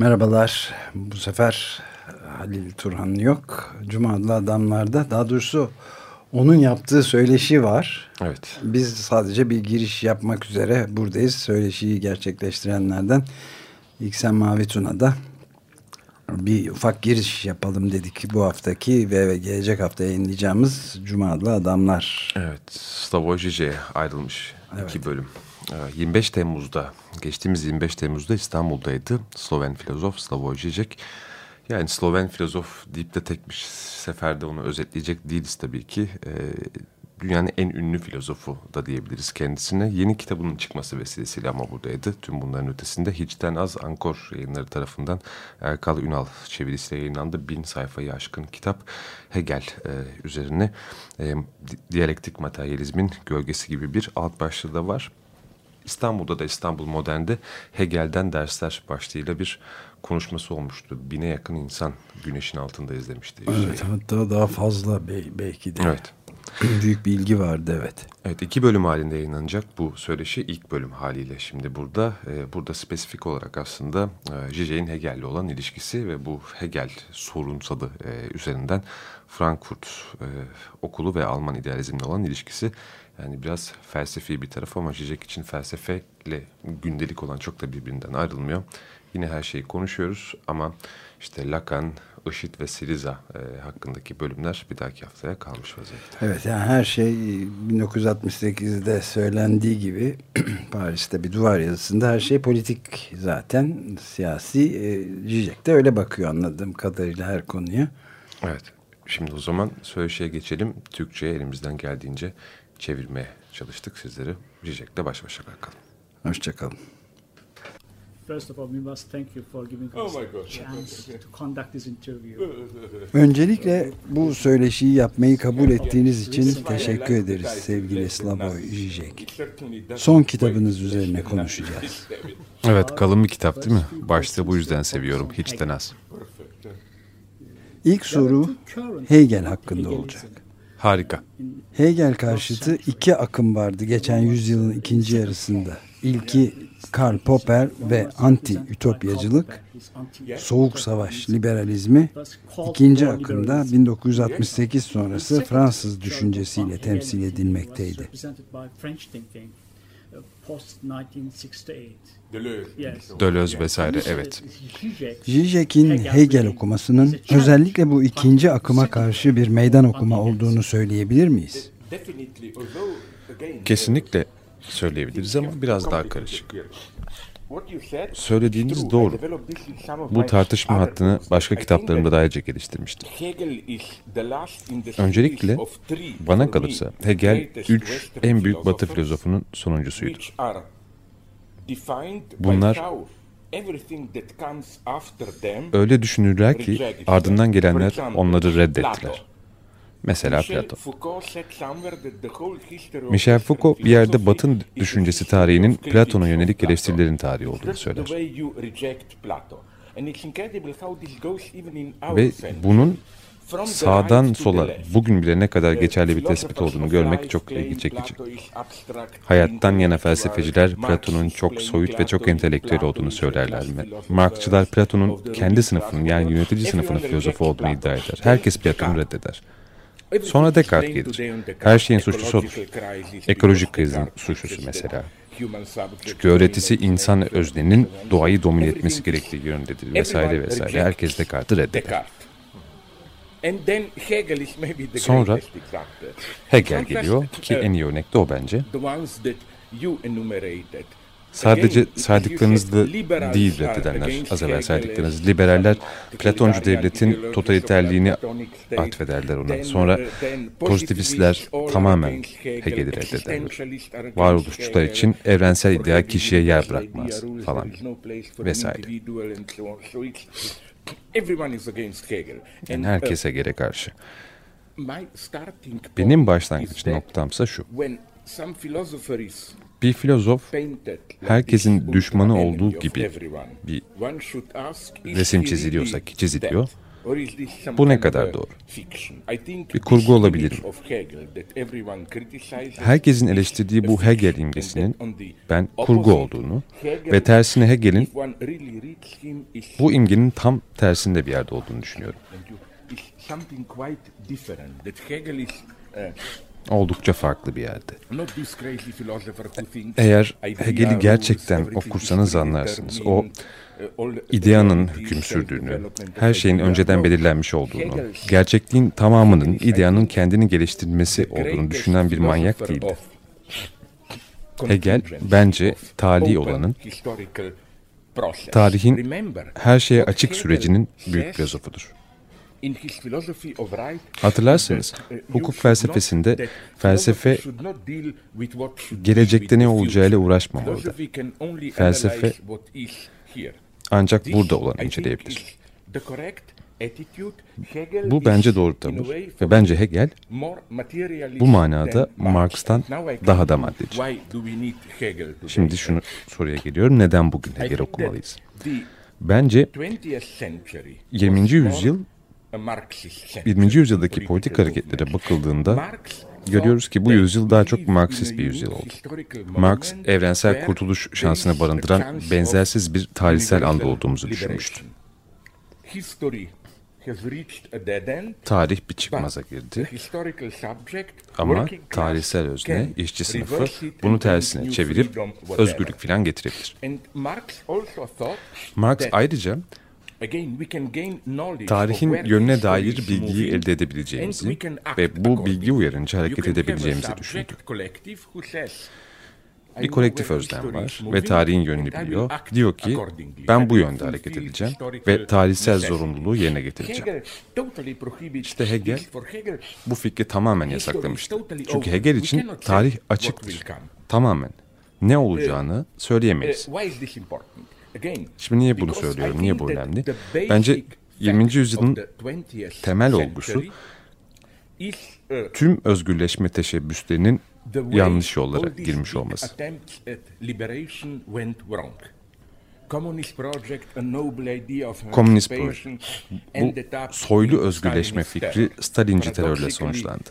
Merhabalar. Bu sefer Halil Turhan yok. Cuma adlı adamlarda daha doğrusu onun yaptığı söyleşi var. Evet. Biz sadece bir giriş yapmak üzere buradayız. Söyleşiyi gerçekleştirenlerden İksen Mavi Tuna'da bir ufak giriş yapalım dedik bu haftaki ve gelecek hafta yayınlayacağımız Cuma adlı adamlar. Evet. Slavoj Žižek'e ayrılmış evet. iki bölüm. 25 ee, Temmuz'da, geçtiğimiz 25 Temmuz'da İstanbul'daydı. Sloven filozof Slavoj Žižek. Yani Sloven filozof deyip de tek bir seferde onu özetleyecek değiliz tabii ki. Ee, dünyanın en ünlü filozofu da diyebiliriz kendisine. Yeni kitabının çıkması vesilesiyle ama buradaydı. Tüm bunların ötesinde Hiçten Az Ankor yayınları tarafından Erkal Ünal çevirisiyle yayınlandı. Bin sayfayı aşkın kitap Hegel e, üzerine e, diyalektik materyalizmin gölgesi gibi bir alt başlığı da var. İstanbul'da da İstanbul Modern'de Hegel'den dersler başlığıyla bir konuşması olmuştu. Bine yakın insan güneşin altında izlemişti. Evet hatta daha fazla belki de. Evet. Büyük bir ilgi vardı evet. Evet iki bölüm halinde yayınlanacak bu söyleşi ilk bölüm haliyle şimdi burada. E, burada spesifik olarak aslında e, Zizek'in Hegel'le olan ilişkisi ve bu Hegel sorunsalı e, üzerinden Frankfurt e, okulu ve Alman idealizmle olan ilişkisi. Yani biraz felsefi bir taraf ama Zizek için felsefeyle gündelik olan çok da birbirinden ayrılmıyor. Yine her şeyi konuşuyoruz ama işte Lacan, IŞİD ve Siriza e, hakkındaki bölümler bir dahaki haftaya kalmış vaziyette. Evet yani her şey 1968'de söylendiği gibi Paris'te bir duvar yazısında her şey politik zaten siyasi. E, Zizek de öyle bakıyor anladığım kadarıyla her konuya. Evet. Şimdi o zaman söyleşiye geçelim. Türkçe'ye elimizden geldiğince çevirmeye çalıştık sizleri. Zizek'le baş başa bırakalım. Hoşçakalın. First of all, we must thank you for giving us oh chance to conduct this interview. Öncelikle bu söyleşiyi yapmayı kabul ettiğiniz için teşekkür ederiz sevgili Slavoj Žižek. Son kitabınız üzerine konuşacağız. Evet, kalın bir kitap değil mi? Başta bu yüzden seviyorum, hiç az. İlk soru Hegel hakkında olacak. Harika. Hegel karşıtı iki akım vardı geçen yüzyılın ikinci yarısında. İlki Karl Popper ve anti-ütopyacılık, soğuk savaş liberalizmi, ikinci akımda 1968 sonrası Fransız düşüncesiyle temsil edilmekteydi. Deleuze. Vesaire evet. Zizek'in Hegel okumasının özellikle bu ikinci akıma karşı bir meydan okuma olduğunu söyleyebilir miyiz? Kesinlikle söyleyebiliriz ama biraz daha karışık. Söylediğiniz doğru. Bu tartışma hattını başka kitaplarımda da ayrıca geliştirmiştim. Öncelikle bana kalırsa Hegel üç en büyük batı filozofunun sonuncusuydu. Bunlar öyle düşünürler ki ardından gelenler onları reddettiler. Mesela Platon. Michel Foucault bir yerde Batın düşüncesi tarihinin Platon'a yönelik eleştirilerin tarihi olduğunu söyler. Ve bunun sağdan sola bugün bile ne kadar geçerli bir tespit olduğunu görmek çok ilgi çekici. Hayattan yana felsefeciler Platon'un çok soyut ve çok entelektüel olduğunu söylerler. Marxçılar Platon'un kendi sınıfının yani yönetici sınıfının filozofu olduğunu iddia eder. Herkes Platon'u reddeder. Sonra Descartes gelir. Her şeyin suçlusu odur. Ekolojik krizin suçlusu mesela. Çünkü öğretisi insan öznenin doğayı domine etmesi gerektiği yönündedir vesaire vesaire. Herkes Descartes'i reddeder. Sonra Hegel geliyor ki en iyi örnek de o bence. Sadece saydıklarınızda değil reddedenler, az evvel saydıklarınız liberaller Platoncu devletin totaliterliğini atfederler ona. Sonra pozitivistler tamamen Hegel'i reddederler. Varoluşçular için evrensel ideal kişiye yer bırakmaz falan vesaire. Yani herkes Hegel'e karşı. Benim başlangıç noktamsa şu. Bir filozof herkesin düşmanı olduğu gibi bir resim çiziliyorsa ki çiziliyor. Bu ne kadar doğru? Bir kurgu olabilir mi? Herkesin eleştirdiği bu Hegel imgesinin ben kurgu olduğunu ve tersine Hegel'in bu imgenin tam tersinde bir yerde olduğunu düşünüyorum. Oldukça farklı bir yerde. Eğer Hegel'i gerçekten okursanız anlarsınız. O ideanın hüküm sürdüğünü, her şeyin önceden belirlenmiş olduğunu, gerçekliğin tamamının ideanın kendini geliştirmesi olduğunu düşünen bir manyak değildi. Hegel bence tali olanın, tarihin her şeye açık sürecinin büyük filozofudur. Hatırlarsınız, hukuk felsefesinde felsefe gelecekte ne olacağıyla uğraşmamalıdır. Felsefe ancak burada olanı inceleyebilir. Bu bence doğru tavır ve bence Hegel bu manada Marx'tan daha da maddeci. Şimdi şunu soruya geliyorum. Neden bugün Hegel okumalıyız? Bence 20. yüzyıl 20. yüzyıldaki politik hareketlere bakıldığında görüyoruz ki bu yüzyıl daha çok Marksist bir yüzyıl oldu. Marx, evrensel kurtuluş şansını barındıran benzersiz bir tarihsel anda olduğumuzu düşünmüştü. Tarih bir çıkmaza girdi ama tarihsel özne, işçi sınıfı bunu tersine çevirip özgürlük filan getirebilir. Marx ayrıca tarihin yönüne dair bilgiyi elde edebileceğimizi ve bu bilgi uyarınca hareket edebileceğimizi düşündü. Bir kolektif özlem var ve tarihin yönünü biliyor. Diyor ki ben bu yönde hareket edeceğim ve tarihsel zorunluluğu yerine getireceğim. İşte Hegel bu fikri tamamen yasaklamıştı. Çünkü Hegel için tarih açıktır. Tamamen. Ne olacağını söyleyemeyiz. Şimdi niye bunu söylüyorum? Niye bu önemli? Bence 20. yüzyılın temel olgusu tüm özgürleşme teşebbüslerinin yanlış yollara girmiş olması. Komünist proje. Bu soylu özgürleşme fikri Stalinci terörle sonuçlandı.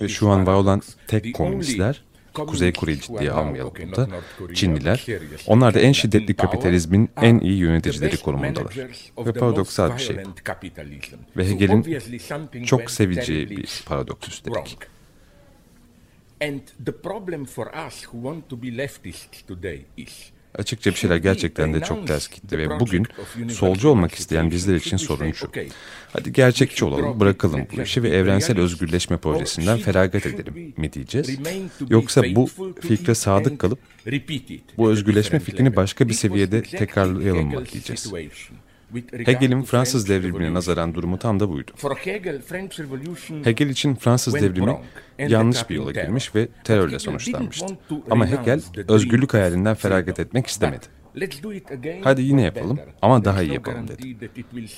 Ve şu an var olan tek komünistler Kuzey Kore'yi ciddiye almayalım burada. Çinliler. Onlar da en şiddetli kapitalizmin en iyi yöneticileri konumundalar. Ve paradoksal bir şey bu. Ve Hegel'in çok seveceği bir paradoks üstelik. And the problem for us who want to be leftists today is Açıkça bir şeyler gerçekten de çok ters gitti ve bugün solcu olmak isteyen bizler için sorun şu. Hadi gerçekçi olalım, bırakalım bu işi ve evrensel özgürleşme projesinden feragat edelim mi diyeceğiz? Yoksa bu fikre sadık kalıp bu özgürleşme fikrini başka bir seviyede tekrarlayalım mı diyeceğiz? Hegel'in Fransız devrimine nazaran durumu tam da buydu. Hegel için Fransız devrimi yanlış bir yola girmiş ve terörle sonuçlanmıştı. Ama Hegel özgürlük hayalinden feragat etmek istemedi. Hadi yine yapalım ama daha iyi yapalım dedi.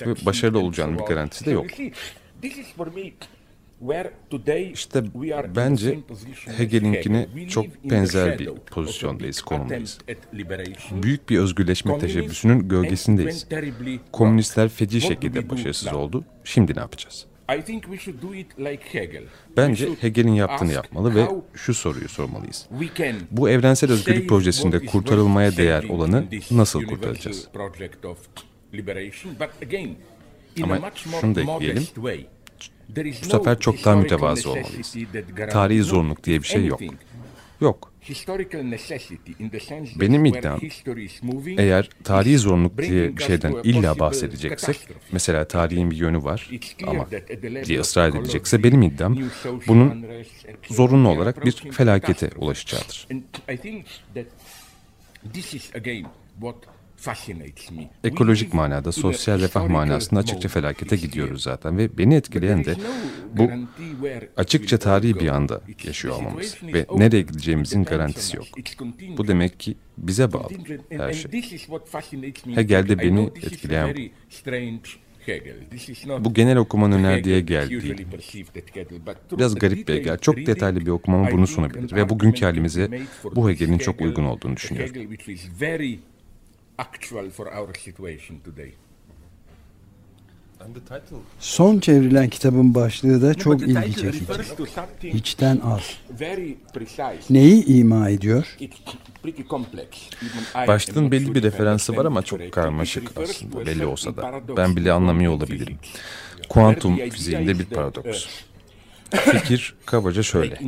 Ve başarılı olacağının bir garantisi de yok. İşte bence Hegel'inkine çok benzer bir pozisyondayız, konumdayız. Büyük bir özgürleşme teşebbüsünün gölgesindeyiz. Komünistler feci şekilde başarısız oldu. Şimdi ne yapacağız? Bence Hegel'in yaptığını yapmalı ve şu soruyu sormalıyız. Bu evrensel özgürlük projesinde kurtarılmaya değer olanı nasıl kurtaracağız? Ama şunu da ekleyelim. Bu sefer çok daha mütevazı olmalıyız. Tarihi zorunluluk diye bir şey yok. Yok. Benim iddiam eğer tarihi zorunluluk diye bir şeyden illa bahsedeceksek mesela tarihin bir yönü var ama diye ısrar edilecekse benim iddiam bunun zorunlu olarak bir felakete ulaşacağıdır. Ekolojik manada, sosyal refah manasında açıkça felakete gidiyoruz zaten ve beni etkileyen de bu açıkça tarihi bir anda yaşıyor olmamız ve nereye gideceğimizin garantisi yok. Bu demek ki bize bağlı her şey. Hegel'de beni etkileyen bu. Genel okumanın önerdiğe geldiği, biraz garip bir Hegel, çok detaylı bir okumama bunu sunabilir ve bugünkü halimize bu Hegel'in çok uygun olduğunu düşünüyorum actual for our situation today. Son çevrilen kitabın başlığı da çok ilgi çekici. Hiçten az. Neyi ima ediyor? Başlığın belli bir referansı var ama çok karmaşık aslında belli olsa da. Ben bile anlamıyor olabilirim. Kuantum fiziğinde bir paradoks. Fikir kabaca şöyle.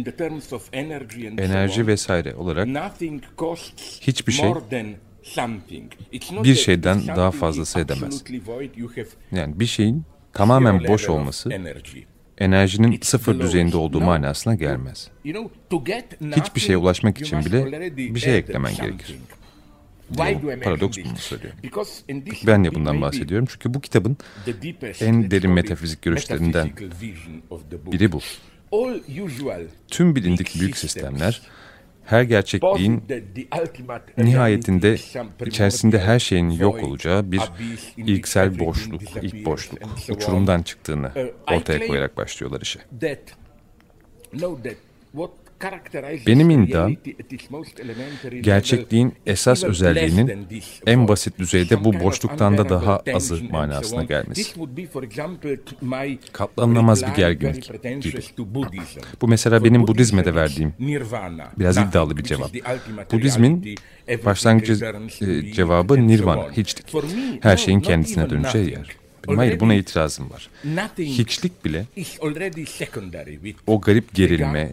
Enerji vesaire olarak hiçbir şey bir şeyden daha fazlası edemez. Yani bir şeyin tamamen boş olması enerjinin sıfır düzeyinde olduğu manasına gelmez. Hiçbir şeye ulaşmak için bile bir şey eklemen gerekir. Diyor. Paradoks bunu söylüyor. Ben niye bundan bahsediyorum? Çünkü bu kitabın en derin metafizik görüşlerinden biri bu. Tüm bilindik büyük sistemler her gerçekliğin nihayetinde içerisinde her şeyin yok olacağı bir ilksel boşluk, ilk boşluk, uçurumdan çıktığını ortaya koyarak başlıyorlar işe. Benim iddiam gerçekliğin esas özelliğinin en basit düzeyde bu boşluktan da daha azı manasına gelmesi. Katlanılamaz bir gerginlik gibi. Bu mesela benim Budizm'e de verdiğim biraz iddialı bir cevap. Budizmin başlangıç e, cevabı nirvana, hiçlik. Her şeyin kendisine döneceği yer. Benim hayır buna itirazım var. Hiçlik bile o garip gerilme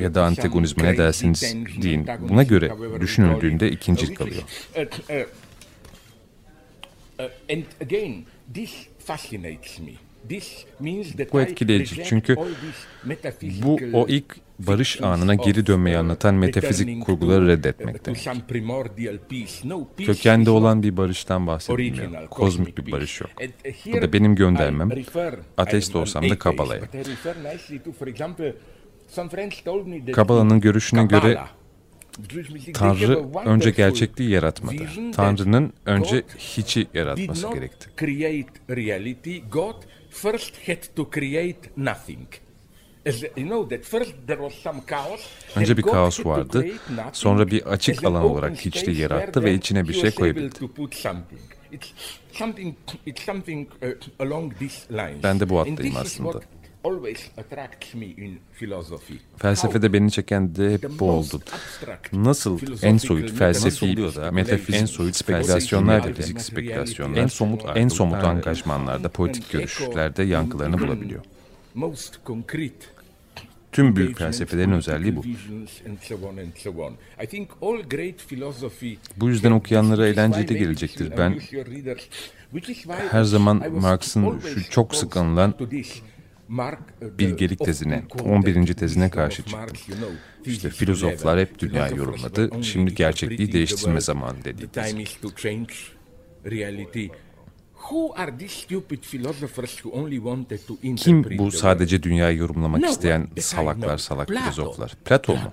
ya da antagonizme ne dersiniz deyin. Buna göre düşünüldüğünde ikincil kalıyor. Bu etkileyici çünkü bu o ilk barış anına geri dönmeyi anlatan metafizik kurguları reddetmekte. Kökende olan bir barıştan bahsedilmiyor. Kozmik bir barış yok. Bu da benim göndermem. Ateist olsam da Kabala'ya. Kabala'nın görüşüne göre Tanrı önce gerçekliği yaratmadı. Tanrı'nın önce hiçi yaratması gerekti. Önce bir kaos vardı, sonra bir açık alan olarak hiçliği yarattı ve içine bir şey koyabildi. Ben de bu hattayım aslında. Felsefede beni çeken de hep bu oldu. Nasıl en soyut felsefi, metafizik, en soyut spekülasyonlar dediğimiz spekülasyonlar, en somut, en somut angajmanlarda, politik görüşlerde yankılarını bulabiliyor. Tüm büyük felsefelerin özelliği bu. Bu yüzden okuyanlara eğlenceli gelecektir. Ben her zaman Marx'ın şu çok sık anılan bilgelik tezine, 11. tezine karşı çıktım. İşte filozoflar hep dünyayı yorumladı, şimdi gerçekliği değiştirme zamanı dedi. Kim bu sadece dünyayı yorumlamak isteyen salaklar salak filozoflar? Platon mu?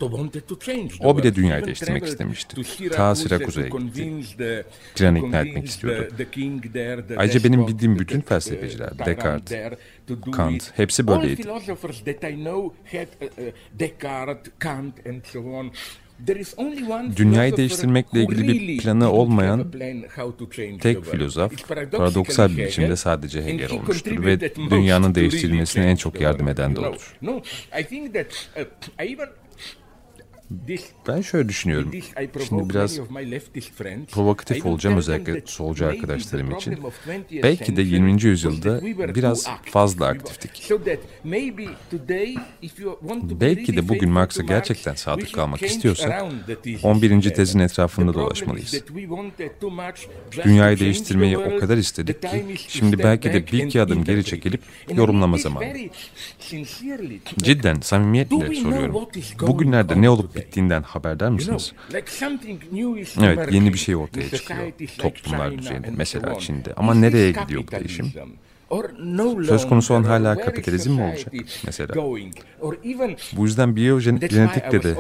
O bile dünyayı değiştirmek istemişti. Ta Sirakuza'ya gitti. Planı ikna etmek istiyordu. Ayrıca benim bildiğim bütün felsefeciler, Descartes, Kant, hepsi böyleydi. Dünyayı değiştirmekle ilgili bir planı olmayan tek filozof paradoksal bir biçimde sadece Hegel olmuştur ve dünyanın değiştirilmesine en çok yardım eden de odur. Ben şöyle düşünüyorum. Şimdi biraz provokatif olacağım özellikle solcu arkadaşlarım için. Belki de 20. yüzyılda biraz fazla aktiftik. Belki de bugün Marx'a gerçekten sadık kalmak istiyorsak 11. tezin etrafında dolaşmalıyız. Dünyayı değiştirmeyi o kadar istedik ki şimdi belki de bir iki adım geri çekilip yorumlama zamanı. Cidden samimiyetle soruyorum. Bugünlerde ne olup bittiğinden haberdar mısınız? Evet, yeni bir şey ortaya çıkıyor. Toplumlar düzeyinde, mesela Çin'de. Ama nereye gidiyor bu değişim? Söz konusu olan hala kapitalizm mi olacak mesela? Bu yüzden biyogenetikle de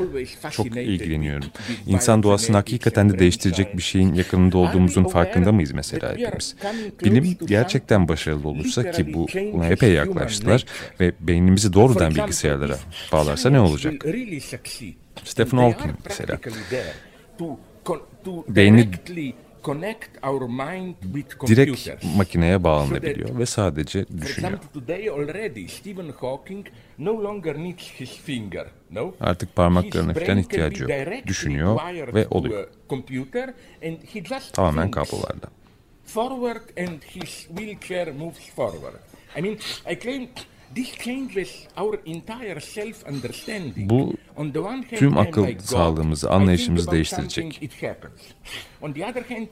çok ilgileniyorum. İnsan doğasını hakikaten de değiştirecek bir şeyin yakınında olduğumuzun farkında mıyız mesela hepimiz? Bilim gerçekten başarılı olursa ki bu buna epey yaklaştılar ve beynimizi doğrudan bilgisayarlara bağlarsa ne olacak? Stephen Hawking mesela. Beyni direkt makineye bağlanabiliyor ve sadece düşünüyor. Artık parmaklarına falan ihtiyacı yok. Düşünüyor ve oluyor. Tamamen kablolarla. Forward and his wheelchair moves forward. I mean, I claim bu tüm akıl sağlığımızı, anlayışımızı değiştirecek.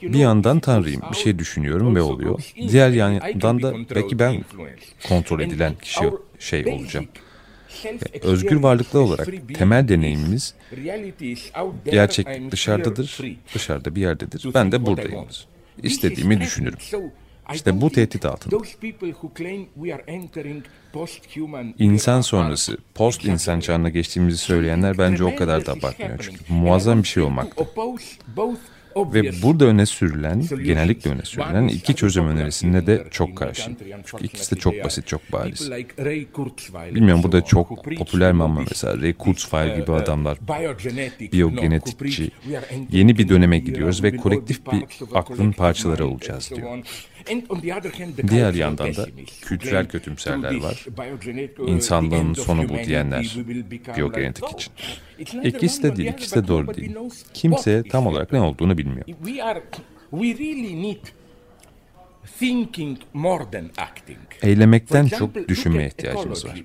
Bir yandan Tanrı'yım, bir şey düşünüyorum ve oluyor. Diğer yandan da belki ben kontrol edilen kişi şey olacağım. Özgür varlıklar olarak temel deneyimimiz gerçek dışarıdadır, dışarıda bir yerdedir. Ben de buradayım. İstediğimi düşünürüm. İşte bu tehdit altında. İnsan sonrası, post insan çağına geçtiğimizi söyleyenler bence o kadar da abartmıyor. Çünkü muazzam bir şey olmakta. Ve burada öne sürülen, genellikle öne sürülen iki çözüm önerisinde de çok karşıyım. Çünkü ikisi de çok basit, çok bariz. Bilmiyorum bu da çok popüler mi ama mesela Ray Kurzweil gibi adamlar, biyogenetikçi, yeni bir döneme gidiyoruz ve kolektif bir aklın parçaları olacağız diyor. Diğer yandan da kültürel kötümserler var. İnsanlığın sonu bu diyenler biyogenetik için. İkisi de değil, ikisi de doğru değil. Kimse tam olarak ne olduğunu bilmiyor. Eylemekten çok düşünmeye ihtiyacımız var.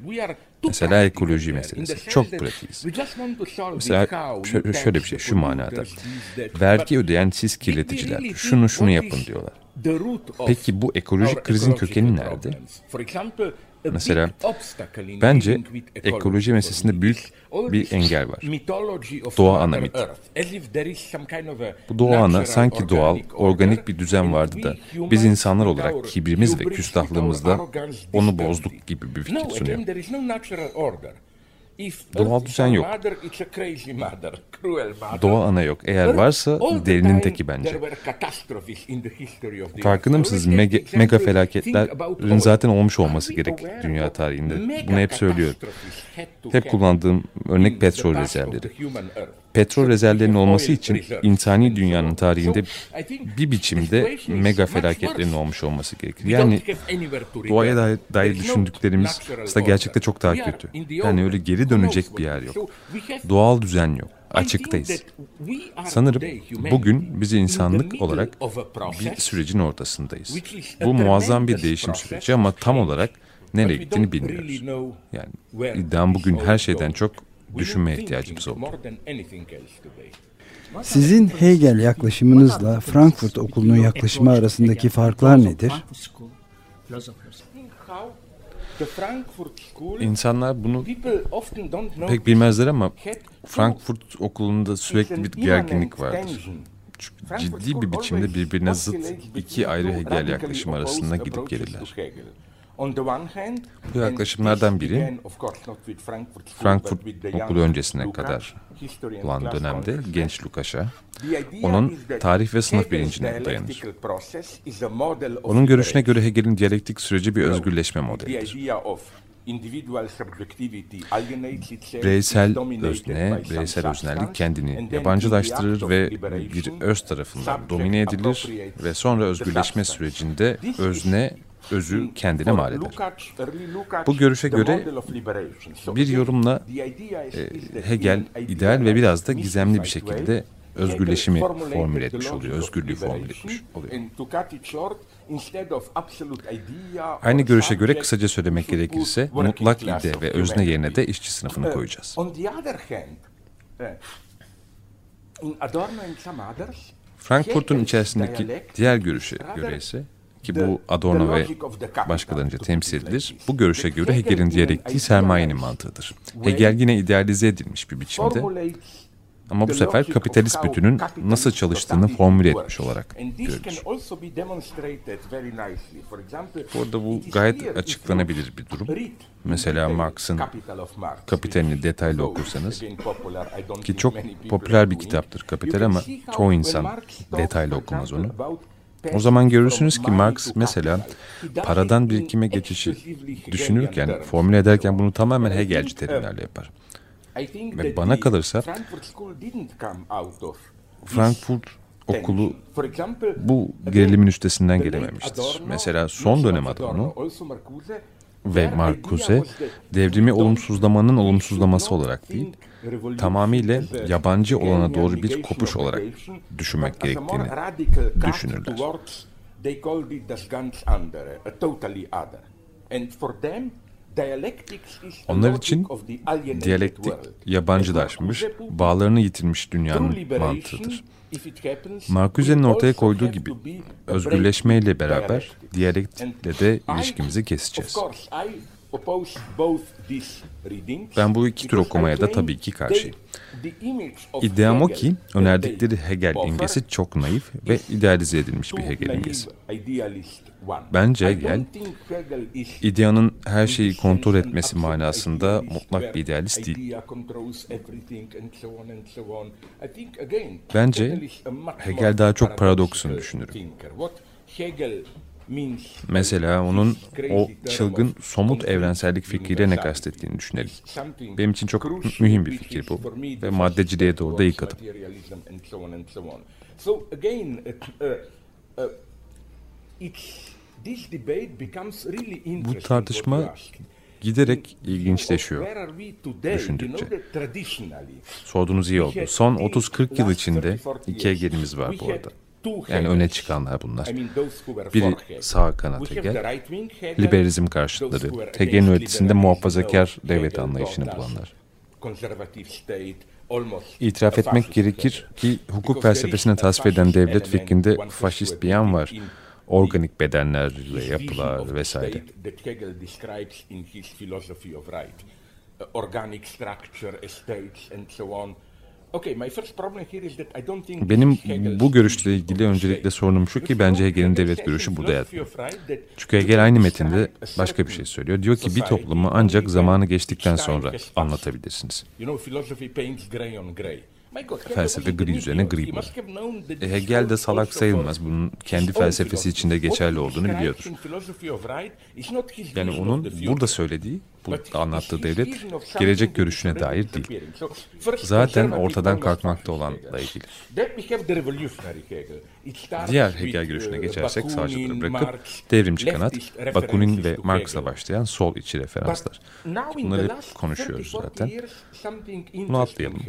Mesela ekoloji meselesi. Çok pratikiz. Mesela şöyle bir şey şu manada. Vergi ödeyen siz kirleticiler şunu şunu yapın diyorlar. Peki bu ekolojik krizin kökeni nerede? Mesela bence ekoloji meselesinde büyük bir engel var. Doğa ana mit. Bu doğa ana sanki doğal, organik bir düzen vardı da biz insanlar olarak kibrimiz ve küstahlığımızla onu bozduk gibi bir fikir sunuyor. Doğal düzen yok. Doğa ana yok. Eğer varsa derinin teki bence. Farkında mısınız? Mega, mega felaketlerin zaten olmuş olması gerek dünya tarihinde. Bunu hep söylüyorum. Hep kullandığım örnek petrol rezervleri. Petrol rezervlerinin olması için insani dünyanın tarihinde bir biçimde mega felaketlerin olmuş olması gerekir. Yani doğaya dair, dair düşündüklerimiz aslında gerçekte çok daha kötü. Yani öyle geri dönecek bir yer yok. Doğal düzen yok. Açıktayız. Sanırım bugün biz insanlık olarak bir sürecin ortasındayız. Bu muazzam bir değişim süreci ama tam olarak nereye gittiğini bilmiyoruz. Yani iddiam bugün her şeyden çok düşünmeye ihtiyacımız oldu. Sizin Hegel yaklaşımınızla Frankfurt Okulu'nun yaklaşımı arasındaki farklar nedir? İnsanlar bunu pek bilmezler ama Frankfurt Okulu'nda sürekli bir gerginlik vardır. Ciddi bir biçimde birbirine zıt iki ayrı Hegel yaklaşım arasında gidip gelirler. Bu yaklaşımlardan biri Frankfurt okulu öncesine kadar olan dönemde genç Lukas'a onun tarih ve sınıf bilincine dayanır. Onun görüşüne göre Hegel'in diyalektik süreci bir özgürleşme modelidir. Bireysel özne, bireysel öznellik kendini yabancılaştırır ve bir öz tarafından domine edilir ve sonra özgürleşme sürecinde özne özü kendine mal eder. Bu görüşe göre bir yorumla e, Hegel ideal ve biraz da gizemli bir şekilde özgürleşimi formüle etmiş oluyor, özgürlüğü formüle etmiş oluyor. Aynı görüşe göre kısaca söylemek gerekirse mutlak ide ve özne yerine de işçi sınıfını koyacağız. Frankfurt'un içerisindeki diğer görüşe göre ise ki bu Adorno ve başkalarınca temsil edilir. Bu görüşe göre Hegel'in diyalektiği sermayenin mantığıdır. Hegel yine idealize edilmiş bir biçimde ama bu sefer kapitalist bütünün nasıl çalıştığını formüle etmiş olarak görülür. Burada bu gayet açıklanabilir bir durum. Mesela Marx'ın Kapitalini detaylı okursanız ki çok popüler bir kitaptır Kapital ama çoğu insan detaylı okumaz onu. O zaman görürsünüz ki Marx mesela paradan birikime geçişi düşünürken, formüle ederken bunu tamamen Hegelci terimlerle yapar. Ve bana kalırsa Frankfurt okulu bu gerilimin üstesinden gelememiştir. Mesela son dönem Adorno ve Marcuse devrimi olumsuzlamanın olumsuzlaması olarak değil, tamamıyla yabancı olana doğru bir kopuş olarak düşünmek gerektiğini düşünürler. Onlar için diyalektik yabancılaşmış, bağlarını yitirmiş dünyanın mantığıdır. Marcuse'nin ortaya koyduğu gibi özgürleşmeyle beraber diyalektikle de ilişkimizi keseceğiz. Ben bu iki tür okumaya da tabii ki karşıyım. İddiam o ki önerdikleri Hegel imgesi çok naif ve idealize edilmiş bir Hegel imgesi. Bence Hegel, ideanın her şeyi kontrol etmesi manasında mutlak bir idealist değil. Bence Hegel daha çok paradoksunu düşünürüm. Mesela onun o çılgın somut evrensellik fikriyle ne kastettiğini düşünelim. Benim için çok mühim bir fikir bu ve maddeciliğe doğru da ilk adım. Bu tartışma giderek ilginçleşiyor düşündükçe. Sorduğunuz iyi oldu. Son 30-40 yıl içinde iki Hegel'imiz var bu arada. Yani öne çıkanlar bunlar. Biri sağ kanat Hegel, liberalizm karşıtları, Hegel'in ötesinde muhafazakar devlet anlayışını bulanlar. İtiraf etmek gerekir ki hukuk felsefesini tasvir eden devlet fikrinde faşist bir yan var. Organik bedenler ve yapılar vesaire. Organic structure, estates and so on. Benim bu görüşle ilgili öncelikle sorunum şu ki bence Hegel'in devlet görüşü burada yatmıyor. Çünkü Hegel aynı metinde başka bir şey söylüyor. Diyor ki bir toplumu ancak zamanı geçtikten sonra anlatabilirsiniz. Felsefe gri üzerine gri bu. E, Hegel de salak sayılmaz. Bunun kendi felsefesi içinde geçerli olduğunu biliyordur. Yani onun burada söylediği, bu anlattığı devlet gelecek görüşüne dair değil. Zaten ortadan kalkmakta olanla ilgili. Diğer Hegel görüşüne geçersek sağcıları bırakıp devrimci kanat, Bakunin ve Marx'la başlayan sol içi referanslar. Bunları hep konuşuyoruz zaten. Bunu atlayalım.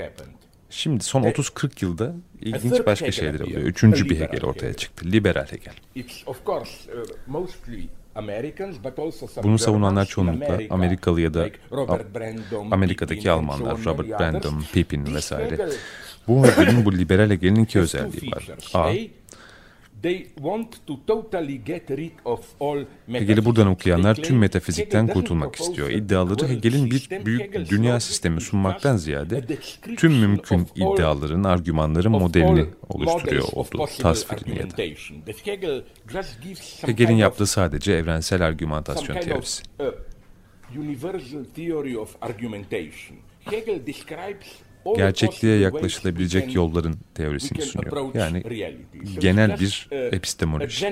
Şimdi son 30-40 yılda ilginç başka şeyler oluyor. Üçüncü bir Hegel ortaya çıktı. Liberal Hegel. Bunu savunanlar çoğunlukla Amerikalı ya da Amerika'daki Almanlar, Robert Brandom, Pippin vesaire. Bu Hegel'in bu liberal Hegel'in iki özelliği var. A, Hegel'i buradan okuyanlar tüm metafizikten kurtulmak istiyor. İddiaları Hegel'in bir büyük dünya sistemi sunmaktan ziyade tüm mümkün iddiaların, argümanların modelini oluşturuyor oldu, tasvirini ya da. Hegel'in yaptığı sadece evrensel argümantasyon teorisi. Gerçekliğe yaklaşılabilecek yolların teorisini sunuyor. Yani genel bir epistemoloji.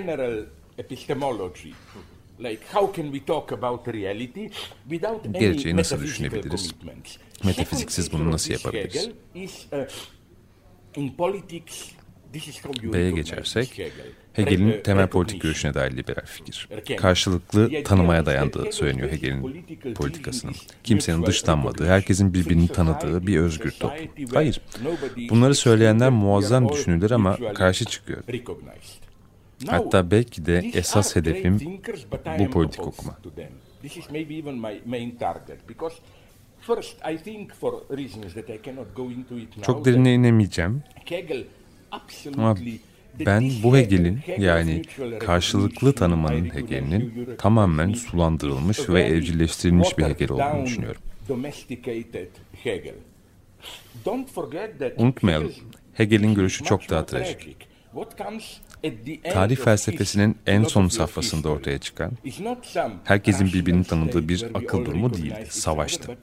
Geleceği nasıl düşünebiliriz? Metafiziksiz bunu nasıl yapabiliriz? B'ye geçersek, Hegel'in temel politik görüşüne dair liberal fikir. Karşılıklı tanımaya dayandığı söyleniyor Hegel'in politikasının. Kimsenin dışlanmadığı, herkesin birbirini tanıdığı bir özgür toplum. Hayır, bunları söyleyenler muazzam düşünürler ama karşı çıkıyor. Hatta belki de esas hedefim bu politik okuma. Çok derine inemeyeceğim. Ama ben bu Hegel'in yani karşılıklı tanımanın Hegel'inin tamamen sulandırılmış ve evcilleştirilmiş bir Hegel olduğunu düşünüyorum. Unutmayalım, Hegel'in görüşü çok daha trajik. Tarih felsefesinin en son safhasında ortaya çıkan, herkesin birbirini tanıdığı bir akıl durumu değildi, savaştı.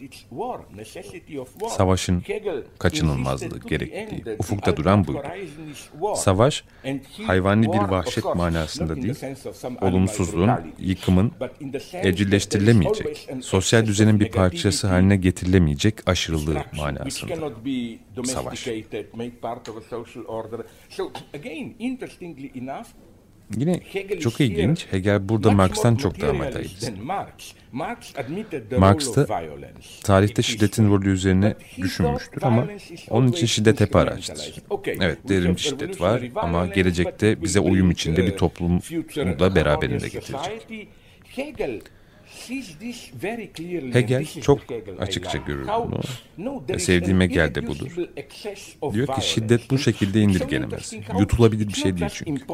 Savaşın kaçınılmazlığı gerektiği, ufukta duran buydu. Savaş, hayvani bir vahşet manasında değil, olumsuzluğun, yıkımın, evcilleştirilemeyecek, sosyal düzenin bir parçası haline getirilemeyecek aşırılığı manasında. Savaş. Yine çok ilginç, Hegel burada Marx'tan çok daha materyalist. Marx. Da tarihte şiddetin rolü üzerine düşünmüştür ama onun için şiddet hep araçtır. Evet derin şiddet var ama gelecekte bize uyum içinde bir toplumu da beraberinde getirecek. Hegel çok açıkça görür bunu. Ve sevdiğim Hegel de budur. Diyor ki şiddet bu şekilde indirgenemez. Yutulabilir bir şey değil çünkü.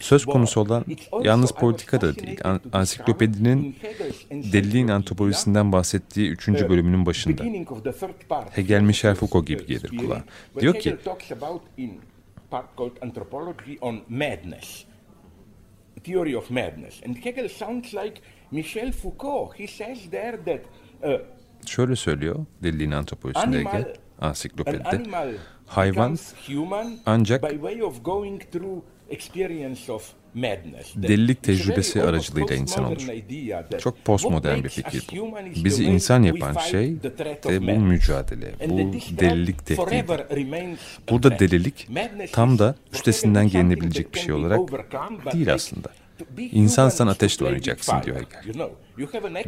Söz konusu olan yalnız politika da değil. Ansiklopedinin deliliğin antropolojisinden bahsettiği üçüncü bölümünün başında. Hegel Michel Foucault gibi gelir kulağa. Diyor ki theory of madness. And Hegel sounds like Michel Foucault. He says there that uh, Şöyle söylüyor deliliğin antropolojisinde Hegel ansiklopedide. Hayvan ancak delilik tecrübesi aracılığıyla insan olur. Çok postmodern bir fikir bu. Bizi insan yapan şey de bu mücadele, bu delilik tehdidi. Burada delilik tam da üstesinden gelinebilecek bir şey olarak değil aslında. İnsansan ateşle oynayacaksın diyor Hegel.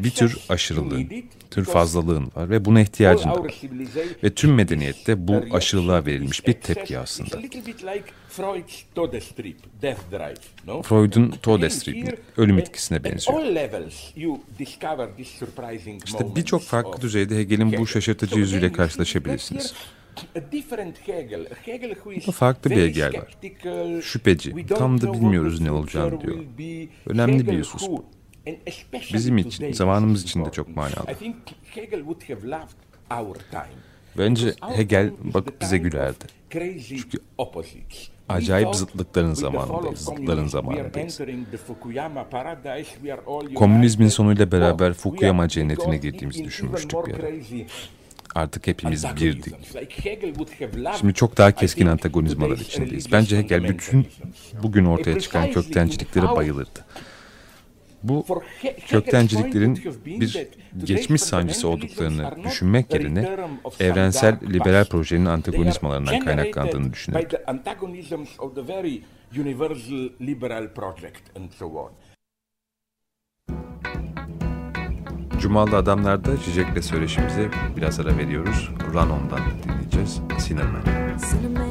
Bir tür aşırılığın, tür fazlalığın var ve buna ihtiyacın da var. Ve tüm medeniyette bu aşırılığa verilmiş bir tepki aslında. Freud'un Todestrieb'i, ölüm etkisine benziyor. İşte birçok farklı düzeyde Hegel'in bu şaşırtıcı yüzüyle karşılaşabilirsiniz. Farklı bir Hegel var. Şüpheci, tam da bilmiyoruz ne olacağını diyor. Önemli bir husus bu. Bizim için, zamanımız için de çok manalı. Bence Hegel bakıp bize gülerdi. Çünkü acayip zıtlıkların zamanındayız, zıtların zamanındayız. Komünizmin sonuyla beraber Fukuyama cennetine girdiğimizi düşünmüştük bir ara. Artık hepimiz birdik. Şimdi çok daha keskin antagonizmalar içindeyiz. Bence Hegel bütün bugün ortaya çıkan köktenciliklere bayılırdı. Bu köktenciliklerin bir geçmiş sancısı olduklarını düşünmek yerine evrensel liberal projenin antagonizmalarından kaynaklandığını düşünüyorum. Cumalı Adamlar'da Cicek'le söyleşimize biraz ara veriyoruz. Run On'dan dinleyeceğiz. Cinnamon. Cinnamon.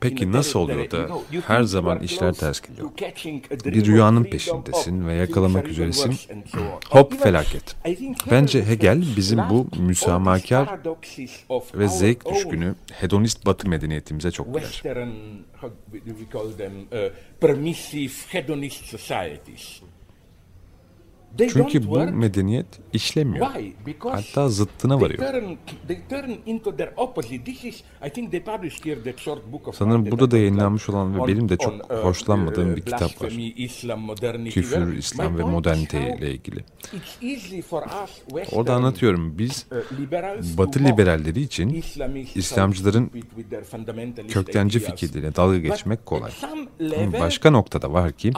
Peki nasıl oluyor da her zaman işler ters to gidiyor? Bir rüyanın peşindesin ve yakalamak üzeresin. Hop felaket. Bence Hegel bizim bu of ve zevk düşkünü hedonist batı medeniyetimize çok güler. Çünkü bu medeniyet işlemiyor. Hatta zıttına varıyor. Sanırım burada da yayınlanmış olan ve benim de çok uh, hoşlanmadığım bir uh, kitap var. Küfür, İslam ve modernite ile ilgili. Orada anlatıyorum biz uh, Batı liberalleri için İslamcıların köktenci fikirleriyle dalga geçmek kolay. başka noktada var ki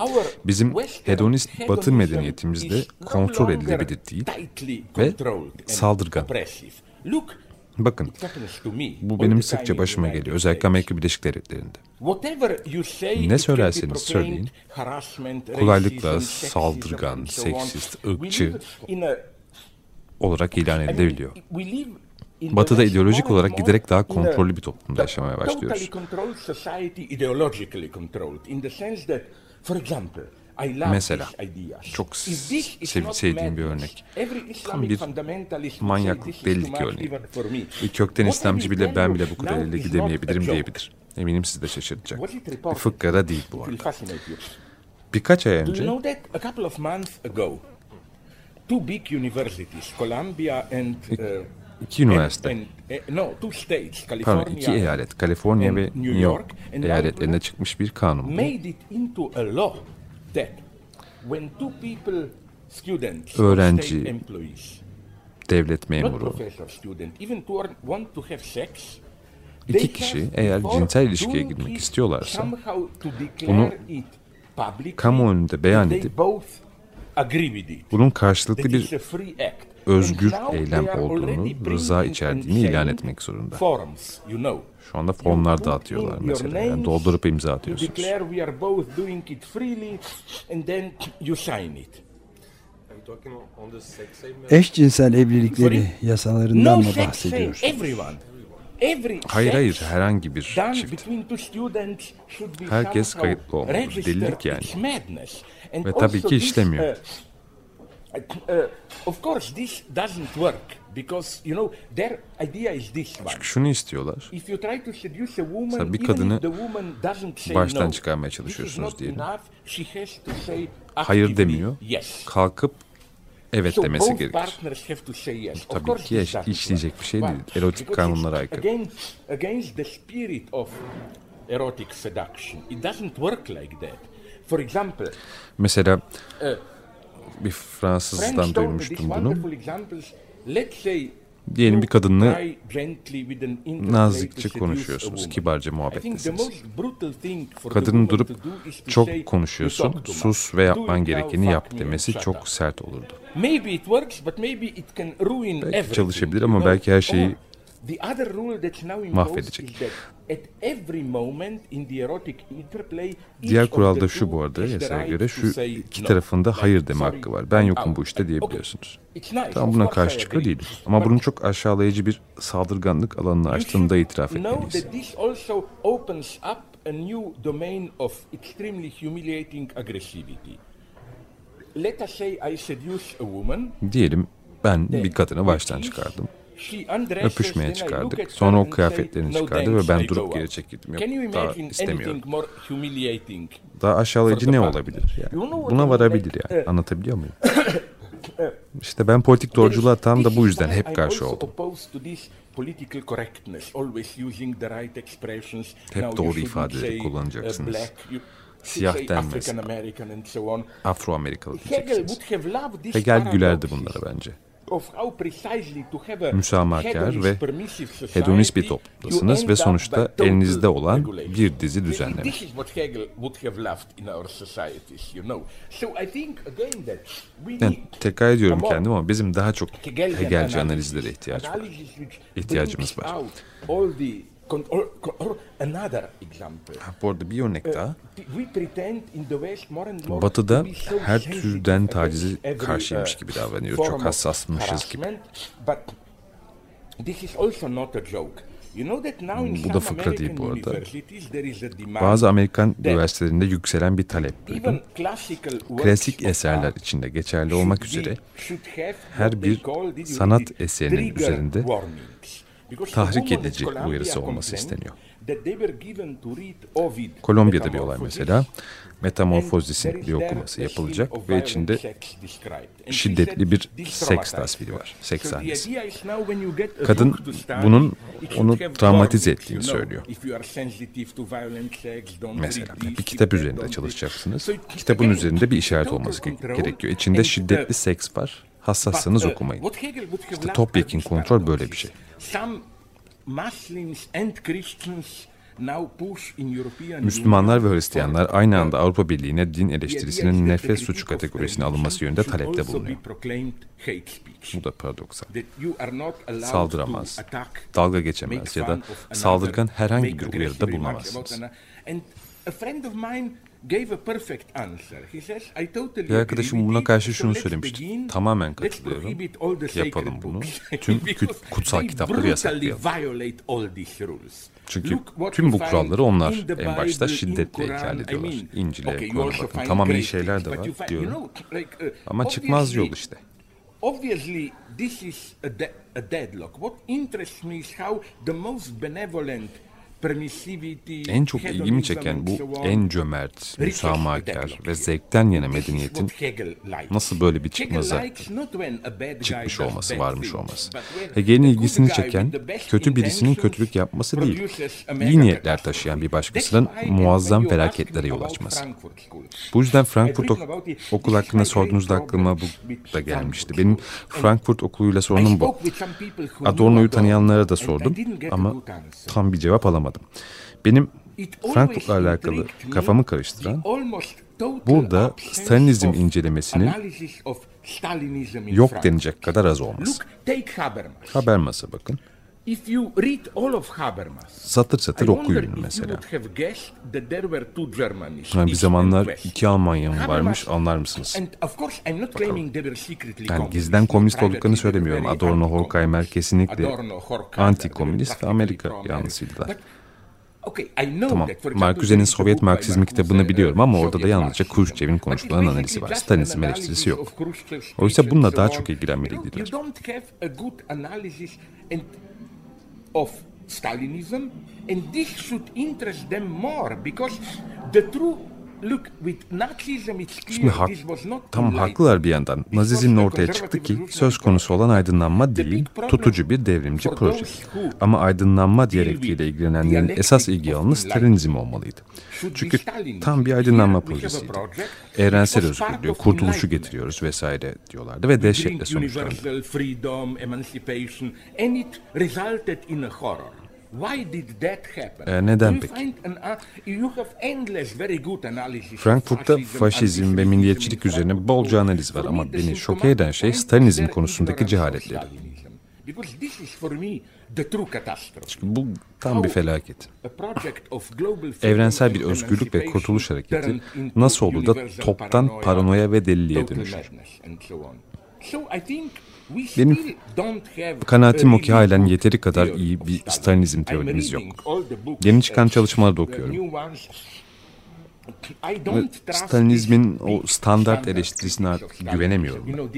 bizim hedonist batı medeniyetimizde kontrol edilebilir değil ve saldırgan. Bakın bu benim sıkça başıma geliyor. Özellikle. Amerika Birleşik Devletleri'nde. Ne söylerseniz söyleyin, kolaylıkla saldırgan, seksist, ırkçı olarak ilan edilebiliyor. Batıda ideolojik olarak giderek daha kontrollü bir toplumda yaşamaya başlıyoruz. Mesela, çok sev- sevdiğim bir örnek. Islamic bir manyaklık, delilik örneği. Bir kökten İslamcı bile ben bile bu kadar ileri gidemeyebilirim diyebilir. Eminim sizi de it Bir reported? fıkra değil bu arada. Birkaç ay önce two big universities, Columbia and uh, iki üniversite, and, and, no, two states, pardon iki eyalet, Kaliforniya ve New New York York, and eyaletlerinde now çıkmış bir kanun. bu. Öğrenci, Devlet memuru, İki kişi eğer cinsel ilişkiye girmek istiyorlarsa, bunu it publicly, kamu önünde beyan edip bunun karşılıklı bir özgür eylem olduğunu, rıza içerdiğini ilan etmek zorunda. Şu anda formlar dağıtıyorlar mesela. Yani doldurup imza atıyorsunuz. Eşcinsel evlilikleri yasalarından mı bahsediyorsunuz? Hayır hayır herhangi bir çift. Herkes kayıtlı olmalı. Delilik yani. Ve tabii ki işlemiyor. uh, uh, of course this doesn't work because you know their idea is this one. Çünkü şunu istiyorlar. If you try to seduce a woman, Mesela bir even kadını if the woman doesn't say baştan no, çıkarmaya çalışıyorsunuz diyelim. enough, she has to say Hayır demiyor. Yes. Kalkıp evet demesi gerekir. Of Tabii ki eş- işleyecek bir şey değil. Erotik kanunlara aykırı. Against, against the spirit of erotic seduction. It doesn't work like that. For example, Mesela uh, bir Fransızdan duymuştum bunu. Diyelim bir kadınla nazikçe konuşuyorsunuz, kibarca muhabbettesiniz. Kadının durup çok say, "You konuşuyorsun, sus ve yapman gerekeni yap me demesi çok up." sert olurdu. Belki çalışabilir ama belki her şeyi Mahvedecek. is that at every moment in the erotic interplay, each Diğer of kural da şu bu arada yasaya göre to şu say iki tarafında hayır deme hakkı var. Ben yokum bu işte diyebiliyorsunuz. Of buna karşı çıkıyor değilim. Ama bunun çok aşağılayıcı bir saldırganlık alanını You açtığını da should itiraf etmeliyiz. Diyelim ben bir kadını baştan çıkardım. Öpüşmeye çıkardık. Sonra o kıyafetlerini say, "No çıkardı ve ben durup geri out." çekildim. Yok daha istemiyorum. Daha aşağılayıcı ne olabilir yani? Buna varabilir yani. uh, Anlatabiliyor muyum? İşte ben politik doğruculuğa tam da bu yüzden hep karşı oldum. Hep doğru ifadeleri uh, kullanacaksınız. Siyah on. Afro-Amerikalı diyeceksiniz. Hegel gülerdi bunlara bence. Hedonist, ve hedonist bir toplumdasınız ve sonuçta elinizde olan bir dizi düzenleme. Yani tekrar ediyorum kendim ama bizim daha çok Hegelci analizlere ihtiyaç var. İhtiyacımız var. Con- or, or another example. Bu arada bir örnek daha. We pretend in the West more and more Batı'da her türden tacize every, karşıymış uh, gibi davranıyoruz. Çok hassasmışız gibi. harassment. But This is also not a joke. Bu da fıkra değil bu arada. Bazı Amerikan üniversitelerinde yükselen bir talep duydum. Klasik eserler içinde geçerli olmak üzere her bir sanat eserinin üzerinde tahrik edici uyarısı olması isteniyor. Kolombiya'da bir olay mesela. Metamorfozis'in bir okuması yapılacak ve içinde şiddetli bir seks tasviri var. Seks sahnesi. Kadın bunun onu travmatize ettiğini söylüyor. Mesela bir kitap üzerinde çalışacaksınız. Kitabın üzerinde bir işaret olması gerekiyor. İçinde şiddetli seks var. Hassassanız okumayın. İşte topyekun kontrol böyle bir şey. Müslümanlar ve Hristiyanlar aynı anda Avrupa Birliği'ne din eleştirisinin nefret suçu kategorisine alınması yönünde talepte bulunuyor. Bu da paradoksal. Saldıramaz, dalga geçemez ya da saldırgan herhangi bir uyarıda bulunamazsınız. Bir arkadaşım buna karşı şunu söylemişti. Tamamen katılıyorum. Yapalım bunu. Tüm kutsal kitapları yasaklayalım. Çünkü tüm bu kuralları onlar en başta şiddetle ihlal ediyorlar. İncil'e, Kur'an'a bakın. Tamam iyi şeyler de var diyorum. Ama çıkmaz yol işte. Obviously this is a deadlock. What interests me is how the most benevolent en çok ilgimi çeken bu en cömert, müsamahakar ve zevkten yana medeniyetin nasıl böyle bir çıkmaza çıkmış olması, varmış olması. Hegel'in ilgisini çeken kötü birisinin kötülük yapması değil, iyi niyetler taşıyan bir başkasının muazzam felaketlere yol açması. Bu yüzden Frankfurt ok okul hakkında sorduğunuzda aklıma bu da gelmişti. Benim Frankfurt okuluyla sorunum bu. Adorno'yu tanıyanlara da sordum ama tam bir cevap alamadım anlamadım. Benim Frankfurt'la alakalı kafamı karıştıran burada Stalinizm incelemesinin yok denecek kadar az olması. Habermas'a bakın. Satır satır okuyun mesela. Yani bir zamanlar iki Almanya mı varmış anlar mısınız? Bakalım. Yani gizden komünist olduklarını söylemiyorum. Adorno, Horkheimer kesinlikle anti-komünist ve Amerika yanlısıydılar. Tamam, Marcuse'nin Sovyet Marksizmi kitabını biliyorum ama orada da yalnızca Khrushchev'in konuşulan analizi var. Stalinizm eleştirisi yok. Oysa bununla daha çok ilgilenmeliydiler. Stalinism and this should interest them more because the true Şimdi hak, tam haklılar bir yandan. Nazizmle ortaya çıktı ki söz konusu olan aydınlanma değil, tutucu bir devrimci proje. Ama aydınlanma diyalektiğiyle ilgilenenlerin esas ilgi alanı Stalinizm olmalıydı. Çünkü tam bir aydınlanma projesiydi. Evrensel özgürlüğü, kurtuluşu getiriyoruz vesaire diyorlardı ve dehşetle sonuçlandı. E, neden peki? Frankfurt'ta faşizm ve milliyetçilik üzerine bolca analiz var ama beni şok eden şey Stalinizm konusundaki cehaletleri. Çünkü bu tam bir felaket. Evrensel bir özgürlük ve kurtuluş hareketi nasıl olur da toptan paranoya ve deliliğe dönüşür? Benim kanaatim o ki halen yeteri kadar iyi bir Stalinizm teorimiz yok. Yeni çıkan çalışmaları da okuyorum. Ve Stalinizmin o standart eleştirisine güvenemiyorum.